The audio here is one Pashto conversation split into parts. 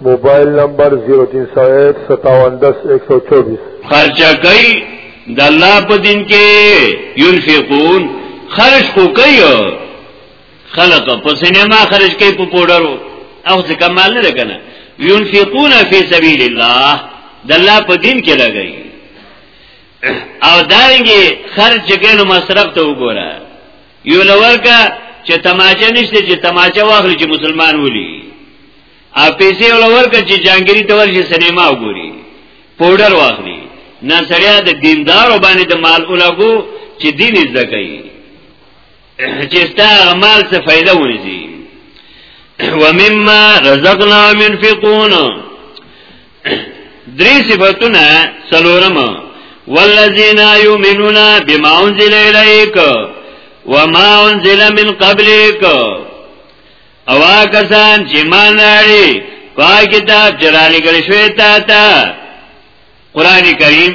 موبایل نمبر 03015710124 خرچه کوي د الله په دین کې ينفقون خرج کو کوي خلق په سینما خرج کوي په پودرو او څه کمال نه کنه ينفقون فی سبیل الله د الله په دین کې لګي او دارنګي خرج کینو مصرف ته وګوره یو لور کا چې تماچه نشته چې تماچه واخلي چې مسلمان ولي ا پیسې ولور ک چې جانګری ته ورشي سینما وګوري پودر واخلي نه سړیا د دیندار باندې د مال اولګو چې دین زده کوي چې ستا مال څه فائدہ ونیسي ومما رزقنا منفقون درې صفاتونه څلورم والذین یؤمنون بما انزل الیک وما انزل من قبلک او کسان چې مان لري پای کتاب چرالي کړی شوی تا تا قران کریم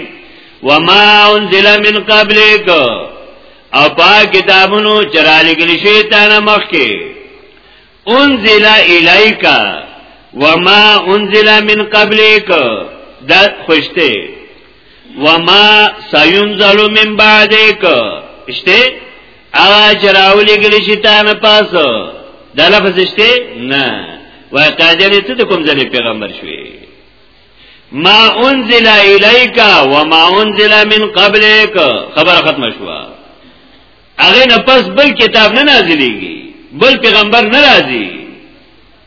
وما انزل من قبلک او پای کتابونو چرالي کړی شوی تا نه مخکي انزل الیک وما انزل من قبلک دا خوشته وما سينزل من بعدك اشته اوا چراولی گلی شي تا نه پاس دا لفظ اشته نه وای قاجل ته د کوم ځلې پیغمبر شوی ما انزل الیک و ما انزل من قبلک خبره ختمه شو هغه نه پس بل کتاب نه نازلېږي بل پیغمبر نه راځي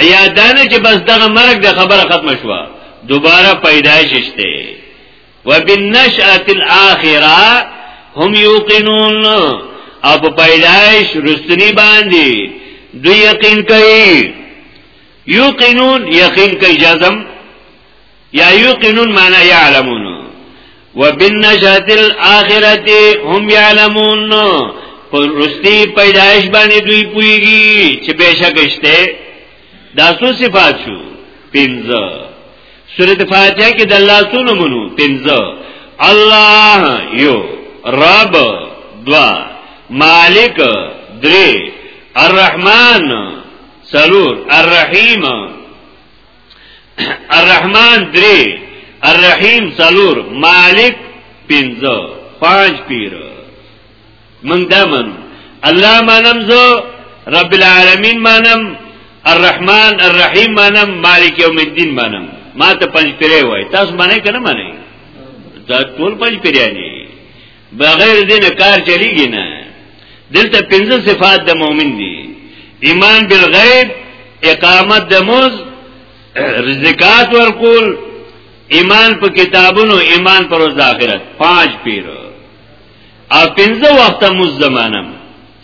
یا دانه چې بس دغه مرګ د خبره ختم شوه دوباره پیدایش شته وبالنشأه الاخره هم یوقنون او په پیدایش رستنی باندې دوی یقین کوي یوقنون یقین کوي جزم یا یوقنون معنی یعلمون وبالنشات الاخرت هم یعلمون پر رستی پیدایش باندې دوی پویږي چې بشکشته دا څو صفات شو پنځه سورۃ فاتحه کې د الله څو نمونه پنځه الله یو رب دوا مالک درې الرحمن سلور الرحیم الرحمن درې الرحیم څلور مالک پنځه پنځ پیر من دا من الله منم زه رب العالمین منم الرحمن الرحیم منم مالک یوم الدین منم ما ته پنځ پیرې وای تاسو باندې کنه باندې دا ټول پنځ پیرې نه بغیر دین کار چلیږي نه دلته پنځه صفات د مؤمن دي ایمان بالغیب اقامت د موز زکات ورکول ایمان په کتابونو ایمان پر ورځ آخرت پنځ پیر او پنځه وخت موز زمانم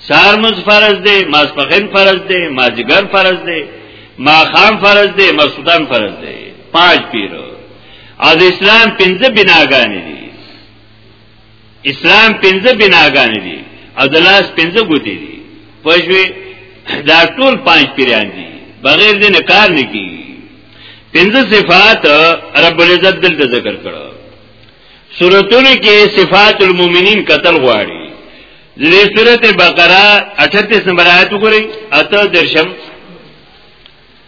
سار موز فرض دی ماسپخین فرض دی مازیګر فرض دی ماخام فرض دی مسودان فرض دی پنځ پیر او د اسلام پنځه بناګانې دي اسلام پنځه بناګان دي او د لاس پنځه ګوتې دي پښوی دا ټول پنځ پیران دي بغیر دې نه کار نه کیږي پنځه صفات رب العزت دلته ذکر کړو سورتونو کې صفات المؤمنین قتل غواړي دې سورته بقره 38 نمبر آیت وګورئ اته درشم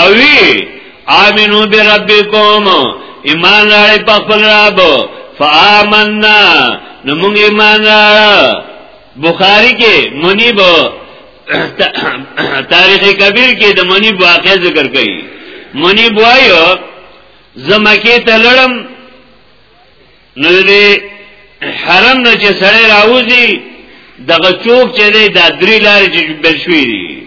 او وی امنو بربکم ایمان راړی په خپل رب فآمنا نو موږ ایمان راړ بخاری کې منیب تاریخ کبیر کې د منیب واقع ذکر کړي منیب وایو زمکه ته لړم نو دې حرم نه چې سړی راوځي دغه چوک چې دی دا درې لارې چې بشوي دي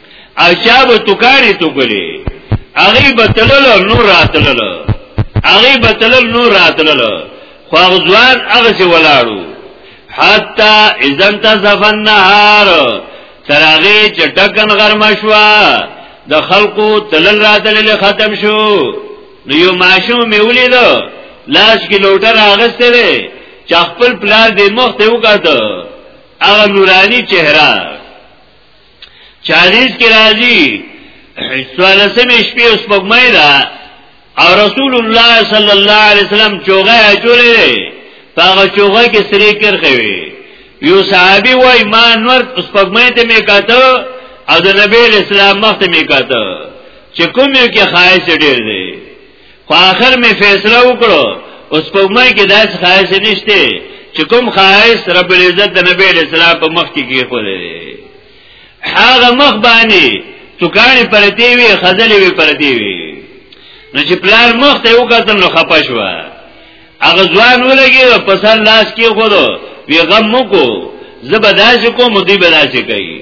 اچا به توکاری توکلی هغه بتلل نور راتلل هغه بتلل نور راتلل خو هغه ځوان هغه سی ولاړو حتا اذن تصف النهار ترغه چټکن غرم شوا د خلقو تلل راتلل ختم شو نو یو ماشوم می ولید لاس کې لوټر اغسته دی چې خپل پلار دې مخ ته وکړه هغه نورانی چهره چالیس کی راضی سوالسمی شپی اس پکمئی دا او رسول الله صلی الله علیه وسلم چوغه اچولې دی هغه چوغه کې سری کرخه وی یو صحابي وای ما نور اس پکمه ته می کاته او د نبی اسلام مخ ته می کاته چې کوم یو کې خایس ډیر دی خو آخر می فیصله وکړو اوس په مې کې داس خواهش نشته چې کوم خواهش رب العزت د نبی علیہ السلام په مخ کې کې خو دی هغه مخ باندې توکانی پرتی وی خزلې وی پرتی وی نو چې پلار مخ ته وکړم نو خپه شو هغه ځوان ولګي په سر لاس کې خو دو وی غم مو کو زبرداشت کو مدی برداشت کوي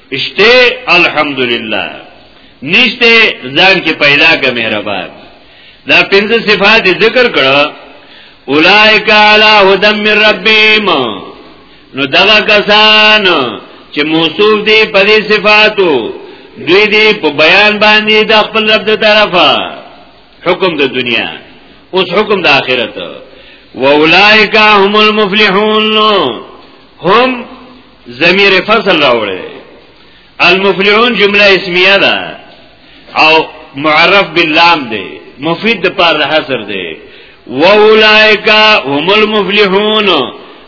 اشته الحمدلله نشته ځان کې پیدا کا مهربان دا پنځه صفات ذکر کړه اولائک علی هدم من ربهم نو دغه کسان چې موصوف دي په دې صفاتو دوی دې په بیان باندې د خپل رب د طرفه حکم د دنیا اوس حکم د آخرت و اولائک هم المفلحون هم ضمیر فصل راوړي المفلحون جمله اسمیه ده او معرف باللام ده مفید د پاره حصر ده واولائک هم المفلحون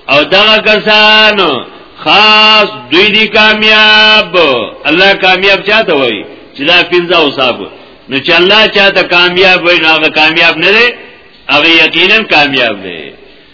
او دا کسان خاص دوی دی کامیاب الله کامیاب چاته وای چې دا پنځه اوصاف نو چې الله چاته کامیاب وای نو هغه کامیاب نه دی هغه یقینا کامیاب دی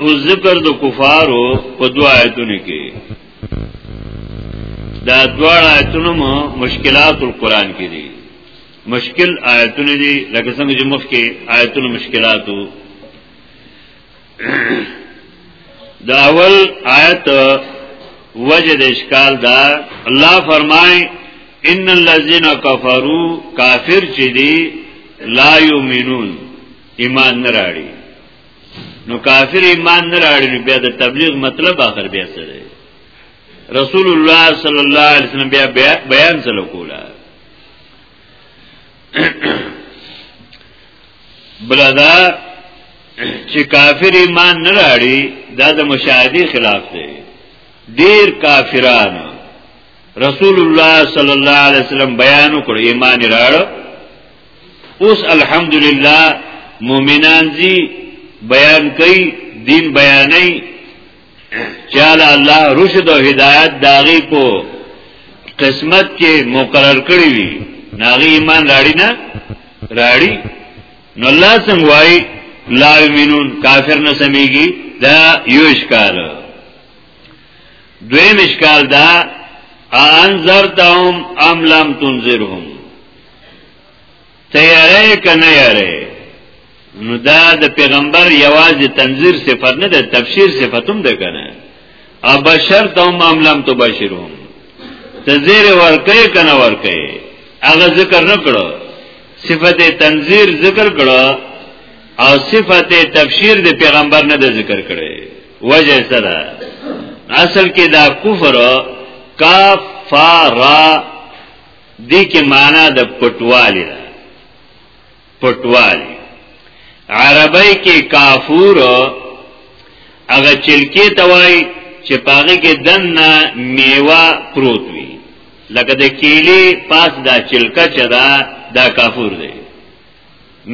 او ذکر د کفارو په دوا آیتونو کې دا دوا آیتونو مشکلات القرآن کې دي مشکل آیتونه دي لکه څنګه چې مخکې آیتونه مشکلاتو دا اول آیت وجه د اشکال دا الله فرمای ان الذين كفروا کافر چې دي لا يؤمنون ایمان نه راړي نو کافر ایمان نه راړي بیا د تبلیغ مطلب اخر بیا څه دی رسول الله صلی الله علیه وسلم بیا بیان سره کولا بلدا چې کافر ایمان نه راړي دا د مشاهدي خلاف دی ډیر کافران رسول الله صلی الله علیه وسلم بیان کړ ایمان راړ اوس الحمدلله مؤمنان دي بیان کوي دین بیانې چاله الله رشد او هدایت داغي په قسمت کې مقرر کړی وي ناغي ایمان راړي نه راړي نو الله څنګه وای لا یمنون کافر نه سميږي دا یو اشکال دویم اشکال دا انذرتهم ام لم تنذرهم تیارې کنه یاره نو دا د پیغمبر یوازې تنظیر صفت نه ده تفسیر صفت هم ده کنه او بشر ته هم عملم تو بشرهم تزیر ورکه کنه ورکه هغه ذکر نه کړو صفت تنظیر ذکر کړو او صفت تفسیر د پیغمبر نه ده ذکر کړي وجه سره اصل کې دا کفر کافر دې کې معنا د پټوالی ده پټوالی عربی کې کافور هغه چلکی توای چې پاغه کې دنه میوه پروت وي لکه د کیلې پاس دا چلکا چدا دا کافور دی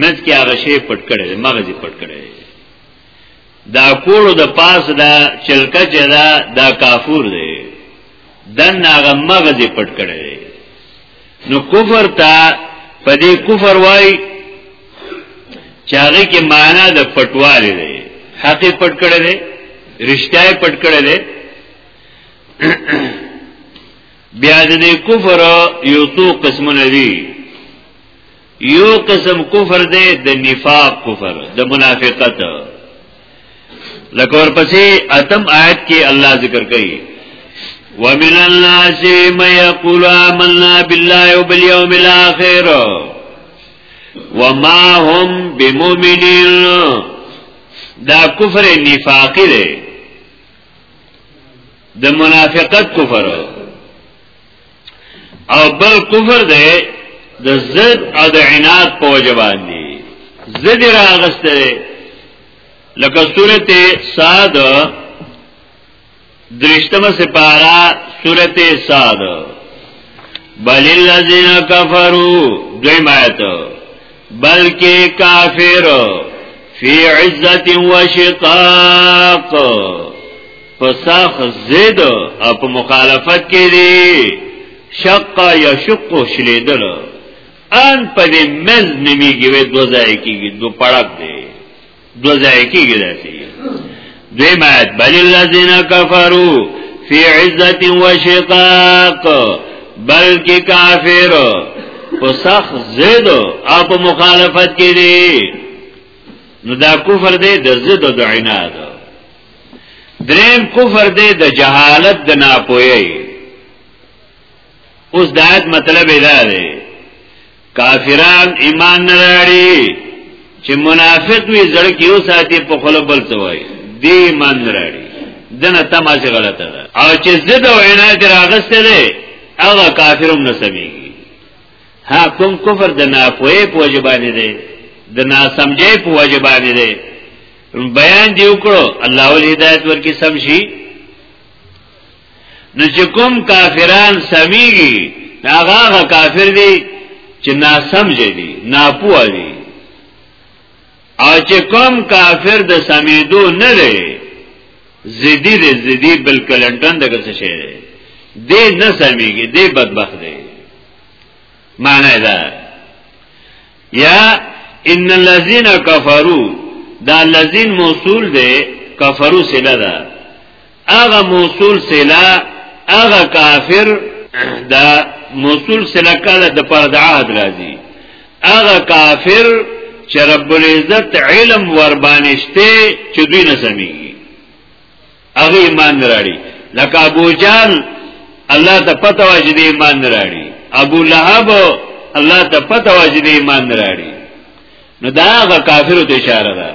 مز کې هغه شی پټ کړي مغزي پټ کړي دا کولو د پاس دا چلکه چې دا دا کافور دی دن هغه مغز پټ کړی دی نو کفر ته په دې کفر وای چې هغه کې معنا د پټوالی دی حق پټ کړی دی رښتیا پټ کړی دی بیا د کفر یو څو قسمونه دي یو قسم کفر دی د نفاق کفر د منافقت لکه ورپسې اتم آیت کې الله ذکر کوي ومن الناس من يقول آمنا بالله وباليوم الآخر وما هم بمؤمنين دا کفر نفاقی دی د منافقت کفر او بل کفر دی د زد او د عناد په وجه باندې زد راغسته لکه سورته صاد درشتمه سپارا سورته صاد بل الذين كفروا دایمات بلکې کافر فی عزت و شقاق پساخ زید او په مخالفت کې دی شق یشق شلیدل ان په دې مز نیمیږي وې دو ځای کېږي دو پړک دی دو ځای کېږي داسي دوی مات بل الذین کفروا فی عزت و شقاق بلکې کافر پساخ زید او په مخالفت کې دی نو دا کفر دی د زید او د عناد دریم کفر دی د جهالت د ناپوهی اوس د آیت مطلب دا دی کافران ایمان نه لري چې منافق وي زړه کې او ساتي په خپل بل څه وایي دی ایمان نه لري دنه تماسه غلطه ده او چې زد او عنایت راغسته ده هغه کافرم نه سميږي ها کوم کفر د ناپوهی په وجبانه ده د ناسمجه په وجبانه ده بیان دی وکړو الله ول هدایت ورکی سم شي نو چې کوم کافران سميږي هغه هغه کافر دي چې نا سمج دي نا پوه دي او چې کوم کافر د سمیدو نه لري زیدی دې زیدی بل کلنټن دغه څه شي دې نه سميږي دې بدبخت دي معنی دا یا ان الذين كفروا دا الذين موصول دی کفرو سلا دا اغا موصول سلا اغا کافر دا موصول سلا کالا دا پرد عهد رازی اغا کافر چه رب العزت علم وربانشته چه دوی نسمیگی هغه ایمان راړي لکه ابو جان الله ته پته واجی دی ایمان راړي ابو لهب الله ته پته واجی دی ایمان راړي نو دا هغه کافرو ته اشاره ده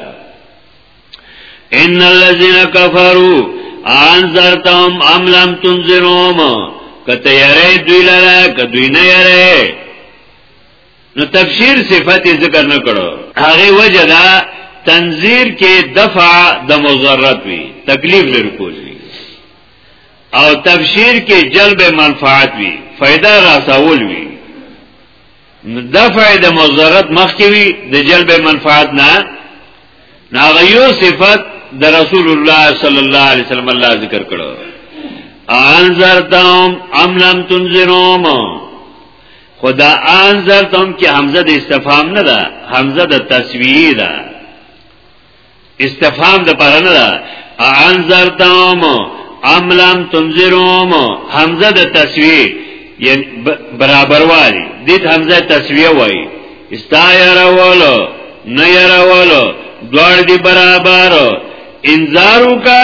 ان الذين كفروا انذرتهم ام لم تنذرهم کته یری دوی لره کدوی نه یری نو تفسیر صفت ذکر نه کړو هغه وجه دا تنذیر کې دفع د مضرت وی تکلیف لري کوزي او تفسیر کې جلب منفعت وی فائدہ راسول وی دفع د مضرت مخکې وی د جلب منفعت نه ناغیو صفت د رسول الله صلی الله علیه وسلم الله ذکر کړو انذرتم ام لم تنذرهم خدا انذر تم کې حمزه د استفهام نه ده حمزه د تسویه ده استفهام د پاره نه ده انذر تم ام لم تنذروم حمزه د تسویه یعنی برابر والی دیت حمزه تسویه وای استا یراولو نه یراولو دوړ دی برابر انذارو کا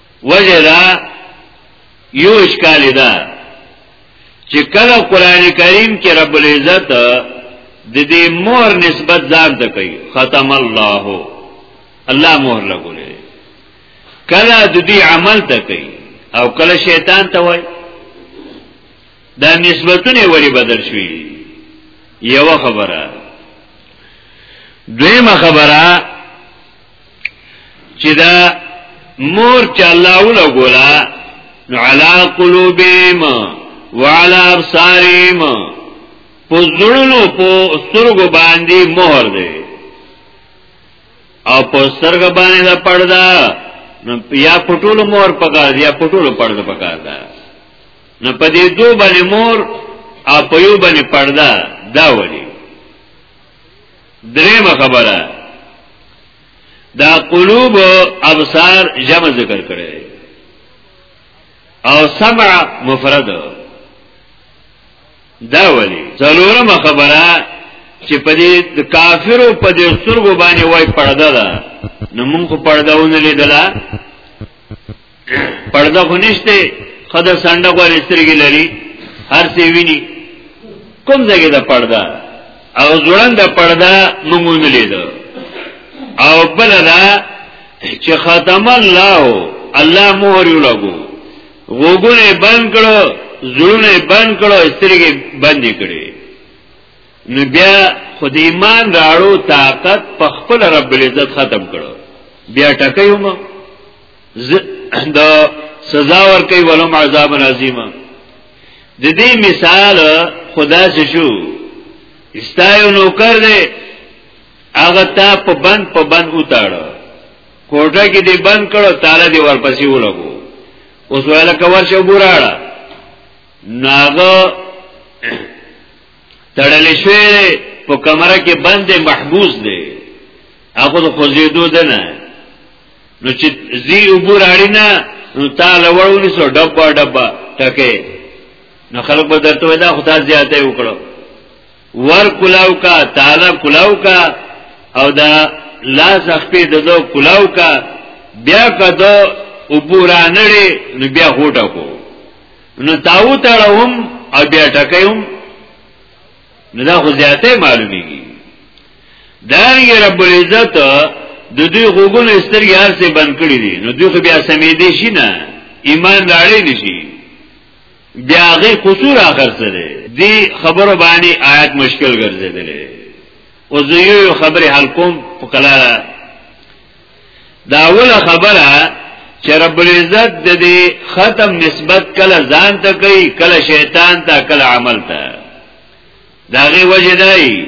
وجه دا یو اشکال دا چې کله قران کریم کې رب العزت د دې مور نسبت ځان ته کوي ختم الله الله مور لګولې کله د دې عمل ته کوي او کله شیطان ته وایي دا نسبتونه وری بدل شوي یو خبره دویمه خبره چې دا مور چې الله ولا ګولا نو علا قلوبهم وعلى ابصارهم پزړونو په سترګو باندې مهر دی او په سترګو باندې دا پړدا نو یا پټولو مور پکار دی یا پټولو پړدا پکار ده نو په دې دوه باندې مور او په یو باندې پړدا دا وړي درېمه خبره دا قلوب ابصار جمع ذکر کړي او سمع مفرد دا ولی ضرورم خبره چې په دې د کافرو په دې سترګو باندې وای پړده ده نو موږ پړده ونه لیدله پرده خو نشته خدا سنډه غوړ سترګې لري هر څه ویني کوم ځای کې د پرده او ځوړن د پرده مونږ نه لیدو او بل دا چې ختم الله الله مهر یو لګو غوګونه بند کړو زړونه بند کړو سترګې بند کړې نو بیا خود ایمان راړو طاقت په خپل رب العزت ختم کړو بیا ټکې هم د سزا ور کوي ولوم عذاب عظیم د دې مثال خدا سے شو استایو نو کړ دې هغه تا په بند په بند وتاړو کوټه کې دې بند کړو تاله دې ورپسې ولګو اوس ویل کور شو ګوراړه ناغه تړل شوی دی په کمره کې بند دی محبوس دی هغه د خوځېدو ده نه نو چې زی عبور اړی نه نو تعالی وړونی سو ډبا ډبا ټکه نو خلق به درته ودا خدا زیاته وکړو ور کلاو کا تعالی کلاو کا او دا لاس خپې د دو کلاو کا بیا کدو عبور انړي نو بیا هوټه کو نو تاو تړوم او بیا ټکوم نو دا خو زیاته معلومیږي دا یې رب العزت د دوی غوګونو سترګې هر څه بند کړې دي نو دوی خو بیا سمې دي شي نه ایمان راړې نشي بیا غي قصور اخر سره دی خبرو باندې آیات مشکل ګرځیدلې او زه یو خبره حل کوم په کلاله دا اوله خبره چې رب العزت د دې ختم نسبت کله ځان ته کوي کله شیطان ته کله عمل ته دا غي وجه دی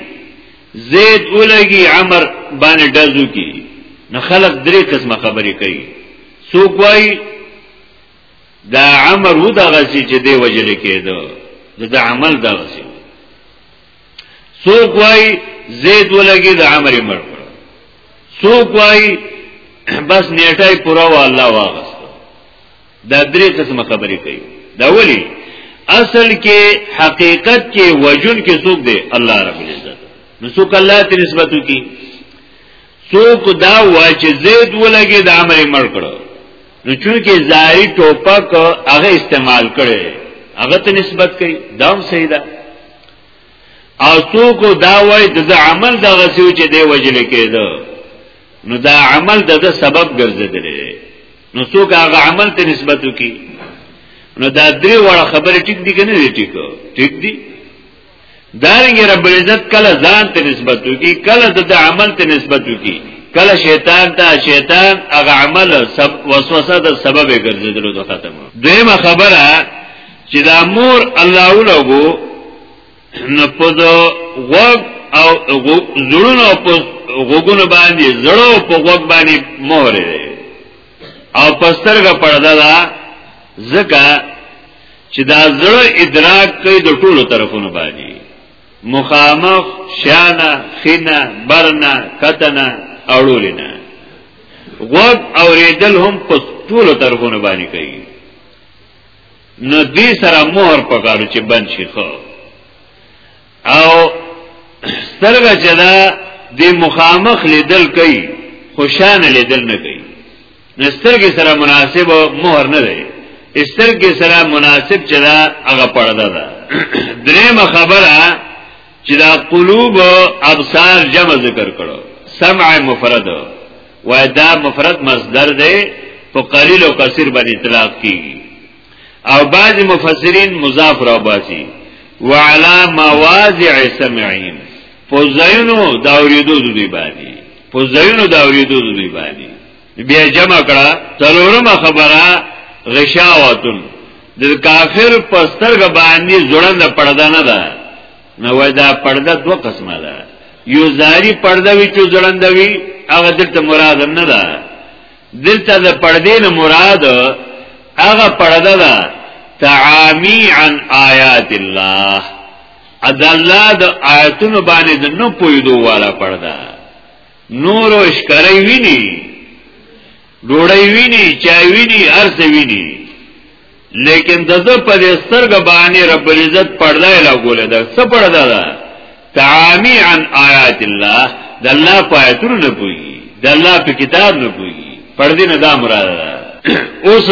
زید اولګي عمر باندې دزو کی نو خلق درې قسمه خبرې کوي څوک وایي دا عمر و دا غسی چې دی وجل کېدو دا عمل دا غسی څوک وای زید ولګي د عمر مړ کړ څوک وای بس نیټه پورا و الله واغست دا درې قسمه خبرې کوي دا ولی اصل کې حقیقت کې وجن کې څوک دی الله رب العزت نو څوک الله ته نسبت وکي څوک دا وای چې زید ولګي د عمر مړ کړ نو چونکه ظاهري ټوپک هغه استعمال کړي هغه ته نسبت کوي دا هم صحیح ده او څوک دا وای د عمل د غسیو چې دی وجل کېده نو دا عمل د سبب ګرځیدل نو څوک هغه عمل ته نسبت وکي نو دا درې وړه خبره ټیک دي کنه ټیک ټیک دي دارنګ رب العزت کله ځان ته نسبت وکي کله د عمل ته نسبت وکي کله شیطان ته شیطان هغه عمل سب وسوسه د سبب ګرځیدل د ختمه دیمه خبره چې دا مور الله ولګو نو په غوږ او زړونو په غوګونو باندې زړو په غوږ باندې مهر دی او پسترګه پرده ده ځکه چې دا زړه ادراک کوي د ټولو طرفونو باندې مخامخ شانه خینه برنه کتنه اړولینه غوږ اوریدل هم په ټولو طرفونو باندې کوي نو دې سره مهر پکارو چې بند شي خو او سترګه چې دا د مخامخ لیدل کوي خوشان لیدل نه کوي نسترګې سره مناسب مهر نه دی سترګې سره مناسب چې دا هغه پړده ده درېمه خبره چې دا قلوب ابصار جمع ذکر کړو سمع مفرد وای دا مفرد مصدر دی په قلیل او کثیر باندې اطلاق کیږي او بعض مفسرین مضاف را باسي وعلى مواضع سمعهم پوزینو دا اوریدو دوی باندې پوزینو دا اوریدو دوی باندې بیا جمع کړه څلورمه خبره غشاوتن د کافر پسترګ باندې زړند پردانه ده نو وای دا پرده دوه قسمه ده یو زاری پرده وی چې ځړند وی هغه دلته مراد نه ده دلته د پردې نه مراد هغه پرده ده تعامی عن آیات الله اد الله د آیاتونو باندې د نو پویدو والا پرده نور او اشکرای ویني ډوړی ویني چای ویني ارزه ویني لیکن د د په سترګ باندې رب العزت پرده لا ګولې ده څه پرده ده تعامی عن آیات الله د الله په آیتونو نه پوي د الله په کتاب نه پوي پردې نه دا مراد ده اوس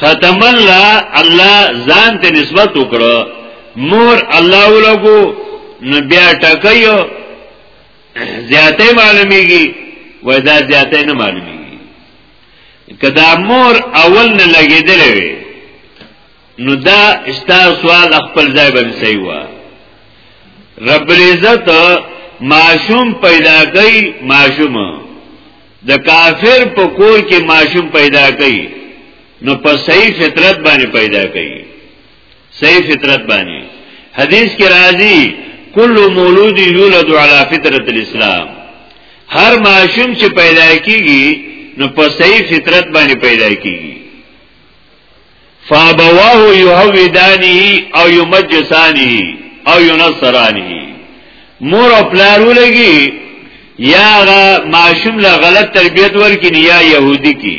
ختم الله الله ځان ته نسبت وکړو مور الله ولګو نو بیا ټکایو زیاته معلومیږي وای دا زیاته نه معلومیږي که دا مور اول نه لګېدل وي نو دا استا سوال خپل ځای باندې صحیح و رب العزت معشوم پیدا کوي معشوم د کافر په کور کې معشوم پیدا کوي نو په صحیح فطرت باندې پیدا کوي صحیح فطرت باندې حدیث کې راځي کل مولود یولد علی فطرت الاسلام هر معشوم چې پیدا کیږي نو په صحیح فطرت باندې پیدا کیږي فابواه یهودانه او یمجسانه او ینصرانه مور او پلار ولګي یا غا معشوم لا غلط تربیت ورکړي یا يهودي کی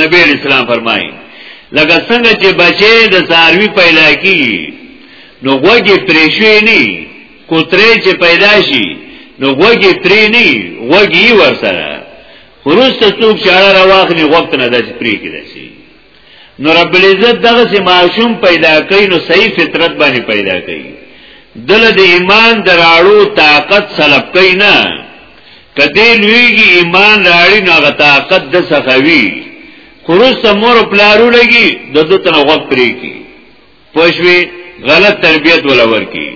نبی اسلام فرمایي لکه څنګه چې بچي د ساروي پیدا کی نو غوږی پریشوی نی کوتره چې پیدا شي نو غوږی پری نی غوږی ورسره خروسته څوک چاړه راواخني وخت نه داسې پری کې داسي نو رب العزت دغه سي معشوم پیدا کوي نو صحیح فطرت باندې پیدا کوي دل د ایمان دراړو طاقت سلب کوي نه کدی لویږي ایمان راړي نو هغه طاقت د سخوي خروس مور پلارو لګي د دو تن غوږ پرې کی پښوی غلط تربیت ولا ورکی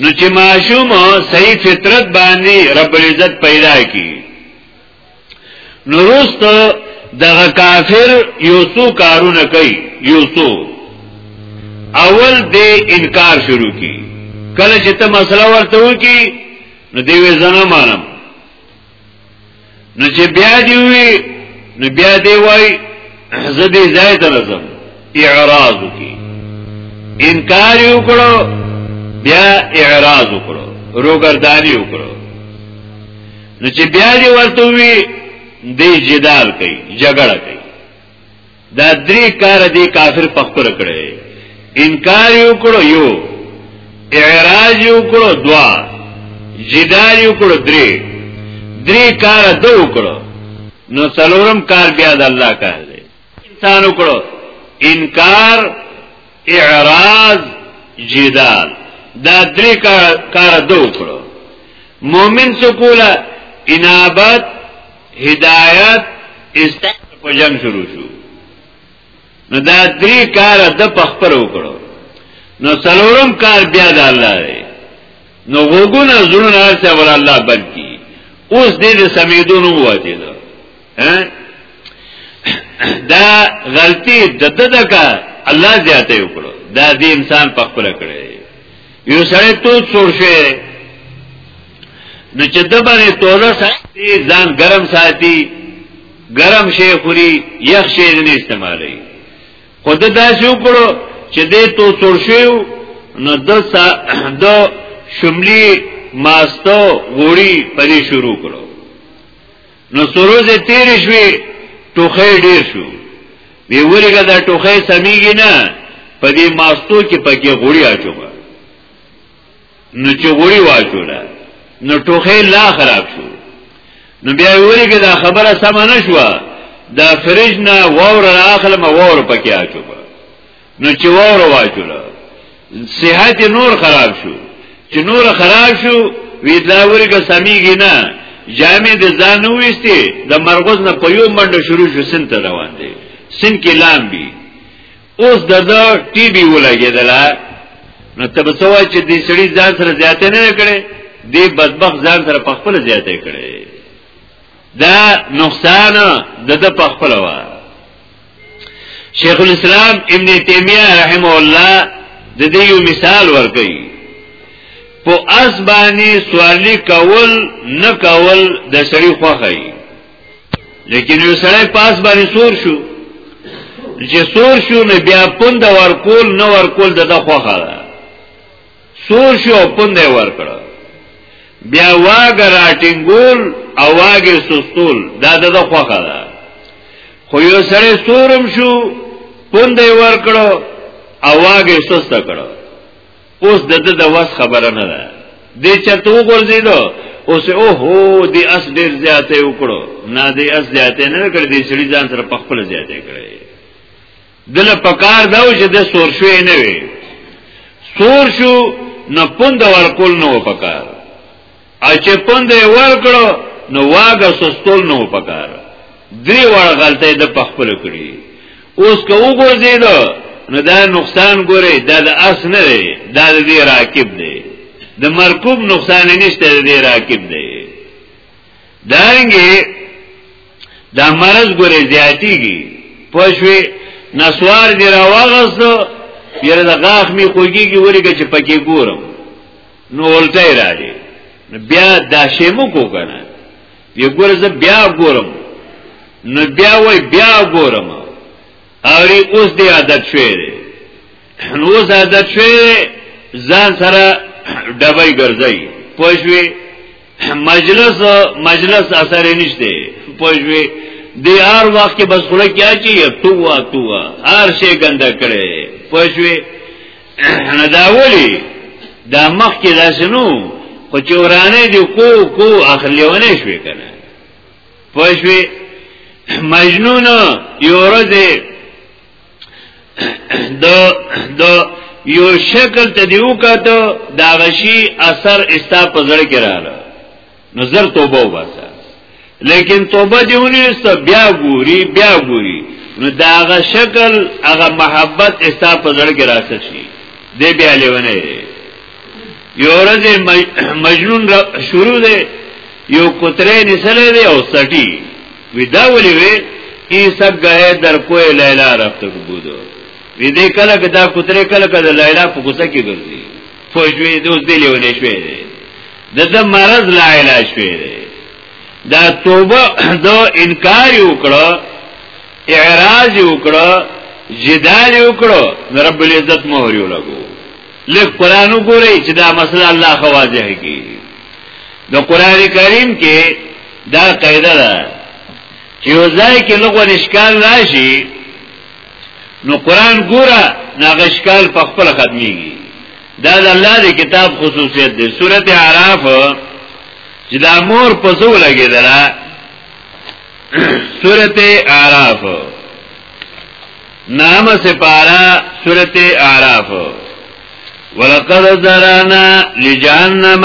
نو چې معشوم صحیح فطرت باندې رب العزت پیدا کی نو روست دغه کافر یوسو کارونه کوي یوسو اول دې انکار شروع کی کله چې ته مسله ورته وکی نو دی وی زنه مانم نو چې بیا دی وی نو بیا دی وای زه دې ځای ته راځم اعراض کی انکار یو کړو بیا اعراض وکړو روګردانی وکړو نو چې بیا دی ورته وی دی جدال کوي جګړه کوي دا درې کار دی کافر په خپل کړي انکار یو کړو یو اعراض یو کړو دوا جدال یو کړو درې درې کار دو کړو نو څلورم کار بیا د الله کار دی انسان وکړو انکار اعراض جدال دا درې کار دو کړو مؤمن سکولا انابت هدایت استاد په جنگ شروع شو نو دا درې کار د پخپل وکړو نو څلورم کار بیا د الله دی نو وګونه زړونه ارته ور الله بلکی اوس دې د سمیدونو واجه ده ها دا غلطی د ددکا الله زیاته وکړو دا دې انسان پخپل کړی یو سړی تو څور شوی نو چې د باندې توله ساتي ځان ګرم ساتي ګرم شي خوري یخ شي نه استعمالي خود دا شو کړو چې دې تو څور شو نو د د شملي ماستو غوړي پرې شروع کړو نو سروز تیر شوي ټوخه ډیر شو وی ولګه دا ټوخه سميږي نه په دې ماستو کې پکې غوړي اچوبه نو چې غوړي واچوله نو ټوخه لا خراب شو نو بیا ویل کې دا خبره سم نه شو دا فرج نه وور اخل ما وور پکې اچو نو چې وور واچوله صحت نور خراب شو چې نور خراب شو وی دا ویل کې سميږي نه جامې د ځان وېستي د مرغوز نه په یو منډه شروع شو سنت روان دي سن کې لام بي اوس دغه ټي بي ولګیدله نو تب سوای چې دې سړي ځان سره زیاته نه کړي دې بدبخ ځان سره په خپل زیاته کړي دا نقصان د د په خپل وا شیخ الاسلام ابن تیمیه رحم الله د دې یو مثال ورکړي په اسبانی سوالی کول نه کول د سړي خوخه لیکن یو سړی پاس باندې سور شو چې سور شو نو بیا پوند ورکول نه ورکول دغه خوخه ده سور شو پوند ورکړ بیا واګ راټینګول او واګ سستول دا دغه خوخه ده خو یو سړی سورم شو پوند ورکړو او واګې سست کړو اوس د د د وس خبره نه ده دې چرته وګرځیدو اوس او هو دې اس ډیر زیاته وکړو نه دې اس زیاته نه کړې دې سړي ځان سره په خپل زیاته کړې دله پکار دا و چې د سور شوې نه وي سور شو نه پوند ورکول نو پکار اچه پوند یې ورکړو نو واګه سستول نو پکار درې وړ غلطه د پخپل کړی اوس که وګورځید نو دا نقصان ګوري دا د اس نه دی دا د دې راکب دی د مرکوب نقصان نشته د دې راکب دی دانګي دا مرض ګوري زیاتیږي پښوی نسوار دی راوغسو یره د غاخ می خوګیږي ورګه چې پکې ګورم نو ولټه راځي نو بیا دا شی مو کو کنه یو ګور زه بیا ګورم نو بیا وای بیا ګورم اوري اوس دی عادت شوی دی نو اوس عادت شوی ځان سره ډبای ګرځي پوښوي مجلس مجلس اثر نشته پوښوي دی هر وخت کې بس خله کیا چی تو وا تو هر شی ګنده کړي پښوی نه دا ولی دا مخ کې داسې نو خو چې ورانه دی کو کو اخلیونه شوي کنه پښوی مجنون یو ورځ د د یو شکل ته دیو کاته دا غشي اثر استا په زړه کې رااله نو زر توبه وباسه لیکن توبه دی ونیست بیا ګوري بیا ګوري نو داغه شکل هغه محبت استا په زړه کې راځي شي دی بیا لیونه یو ورځ مجنون را شروع دی یو کوتره نسله دی او سټي وی دا ولي وی ای سب گئے در کوئی لیلا رفت بودو وی دی کله کدا کوتره کله کدا لیلا په کوڅه کې ګرځي پوجوی دوس دی لیونه شوی دی دا دا مرض لا علاج شوی دی دا توبه دا انکار وکړو اعراض وکړو جدال وکړو رب العزت مهر یو لګو لږ قران وګورئ چې دا مسله الله خواجه کی د قران کریم کې دا قاعده ده چې یو ځای کې لغو نشکال راشي نو قران ګوره ناغشکال په خپل ختميږي دا د الله دی کتاب خصوصیت دی سورته اعراف چې دا مور په زو لګیدله سورته اعراف نام سپارا سورته اعراف ولقد ذرانا لجهنم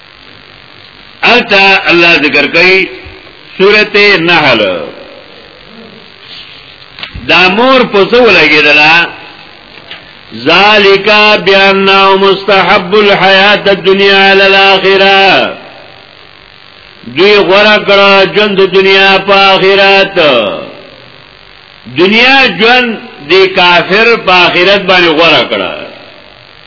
التا الله ذکر کوي سورته نحل دا مور په څو لګیدلا ذالک بیاننا مستحب الحیات الدنیا علی الاخره دوی غره کړه ژوند د دنیا په آخرت دنیا ژوند د کافر په آخرت باندې غره کړه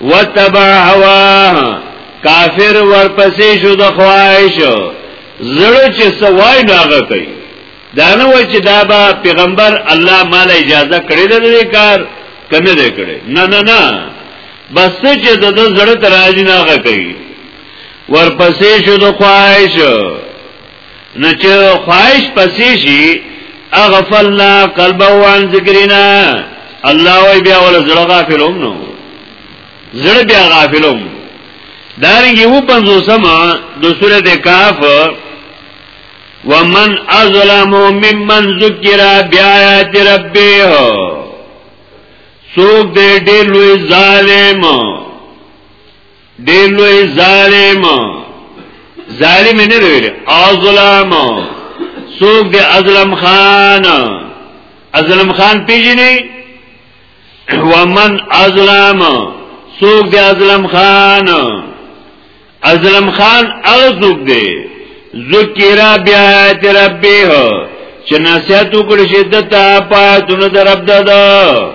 وتبع هواه کافر ورپسې شو د خواهش زړه چې سوای ناغه کوي دا نه و چې دا به پیغمبر الله مال اجازه کړی د دې کار کنه دې کړی نه نه نه بس چې د زړه تراځي ناغه کوي ورپسې شو د خواهش نو چې خواهش پسې شي اغفلنا قلبه عن ذکرنا الله وی بیا ول زړه غافلوم نو زړه بیا غافلوم دارنګي و پنځو سما د سورته کاف ومن ازلم ممن ذکر بیاات ربه سوک دے ډیر لوی ظالم ډیر لوی ظالم ظالم نه ویل ازلام سوق د ازلم خان ازلم خان پیژني ومن ازلام سوق د ازلم خان ازلم خان هغه سوق دی ذکر بیات ربه چې نصیحت وکړي شدت په تونه در رب دادا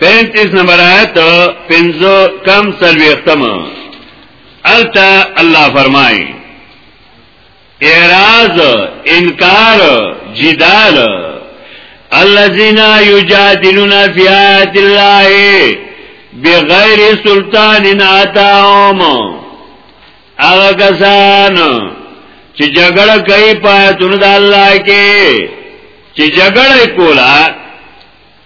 35 نمبر آیت پنځو کم سلوختم التا الله فرمای اعراض انکار جدال الذين يجادلون في آيات الله بغیر سلطان آتاهم هغه کسان چې جګړه کوي پاتون د الله کې چې جګړه کولا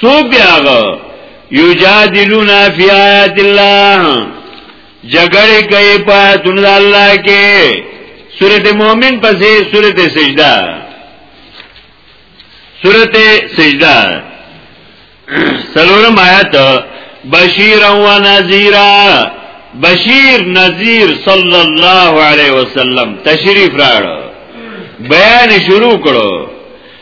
څوک دی هغه یجادلون فی آیات الله جګړه کوي په تون الله کې سورته مؤمن پسې سورته سجده سورته سجده سلورم آیات بشیر و نذیر بشیر نذیر صلی الله علیه وسلم تشریف راړ بیان شروع کړو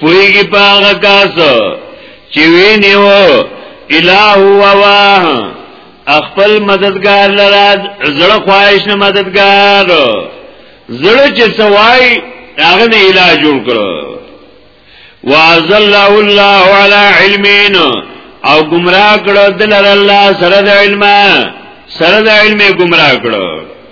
پویږي پاغه کاس چې وینیو الہ هو واه خپل مددگار لرا زړه خواهش نه مددگار زړه چې سوای هغه نه الہ جوړ کړو وازله الله علی علمین او گمراه کړو دلر الله سره د علم سره د علم گمراه کړو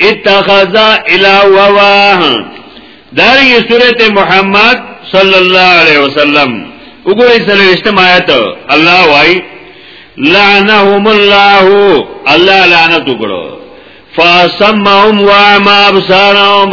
اتخذ الى وواه دارنګه سورته محمد صلی الله علیه وسلم وګورئ سلوشتم آیت الله وای لعنهم الله الله لعنت وکړو فاسمهم واما ابصارهم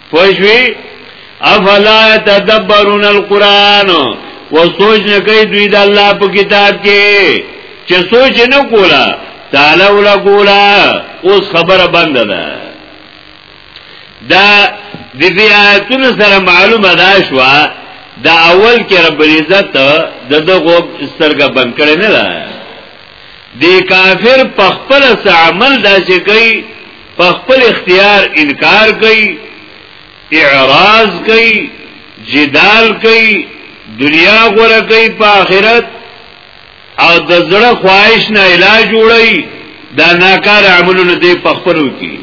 پښوی افلا تدبرون القران و سوچ نه کوي دوی د الله په کتاب کې چې سوچ نه کولا تعالی ولا کولا اوس خبره بند ده دا د دې آیتونو سره معلومه ده شو دا اول کې رب العزت د دغه سترګه بند کړي نه ده د کافر په خپل عمل داسې کوي په خپل اختیار انکار کوي اعراض کوي جدال کوي دنیا غوړه کوي په آخرت او د زړه خواهش نه علاج جوړي دا ناکار عملونه دې په خپلو کې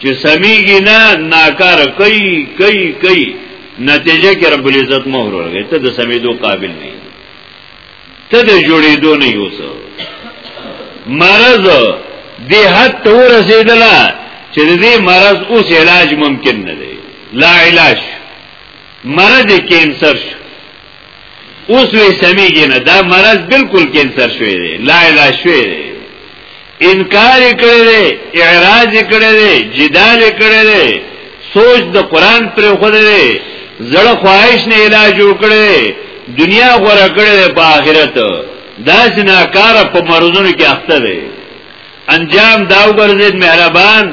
چې سميږي نه ناکار کوي کوي کوي نتیجه کې رب العزت مهر ورغی ته د سمیدو قابل نه ته د جوړېدو نه یو څه مرض د حد ته ورسېدله چې د دې مرض اوس علاج ممکن نه دی لا علاج مرض کینسر شو اوس وی سمیږي نه دا مرض بالکل کینسر شوی دی لا علاج شوی دی انکار کړی دی اعراض کړی دی جدال کړی دی سوچ د قران پر خوده دی زړه خواهش نه علاج جوړ کړی دنیا غوړه کړی دی په آخرت دا سناکار په مرزونو کې اخته دی انجام دا وګرځید مهربان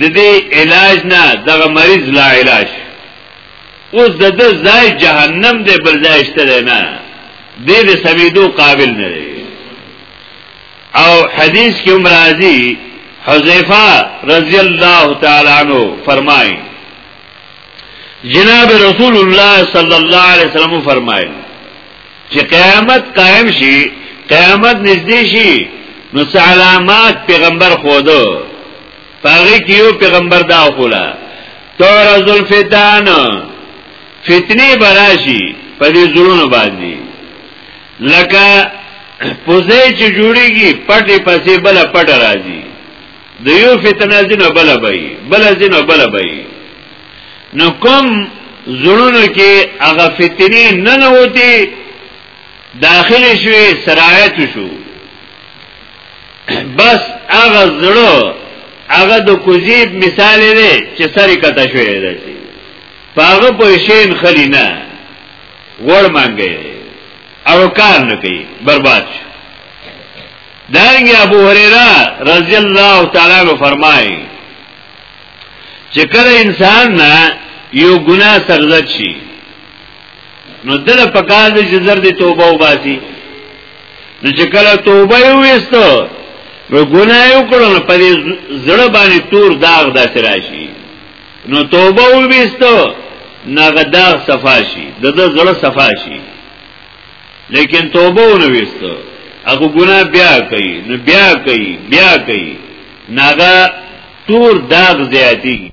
د دې علاج نه دغه مریض لا علاج اوس د دې ځای جهنم دی بل ځای شته نه دې د سمیدو قابل نه دی او حدیث کې هم راځي حذیفه رضی الله تعالی عنہ فرمایي جناب رسول الله صلی الله علیه وسلم فرمایي چې قیامت قائم شي قیامت نږدې شي نو څه علامات پیغمبر خودو پاغی کیو پیغمبر دا خولا تورز الفتان فتنی براشی پا دی ظلون باندی لکه پوزې چې جوړيږي پټې پسې بل پټ راځي د یو فتنه زینه بل بای بل زینه بل بای نو کوم زړونو کې هغه فتنې نه نه وتی داخل شوی سرایت شو بس هغه زړه هغه د کوزیب مثال دی چې سری کته شوی دی پاغه په شین خلینا غوړ مانګي او کار نه کوي برباد شي دارنګه ابو هريره رضی الله تعالی عنہ فرمایي چې کله انسان نه یو ګناه سرزت شي نو دل په کار دې چې زر دې توبه وباسي نو چې کله توبه یې وېستو نو ګناه یې وکړو نو په دې زړه باندې تور داغ داسې راشي نو توبه وبستو نغدا صفاشي د د زړه صفاشي لیکن توبه ونه وستو هغه ګناه بیا کوي نو بیا کوي بیا کوي ناغه تور داغ زیاتی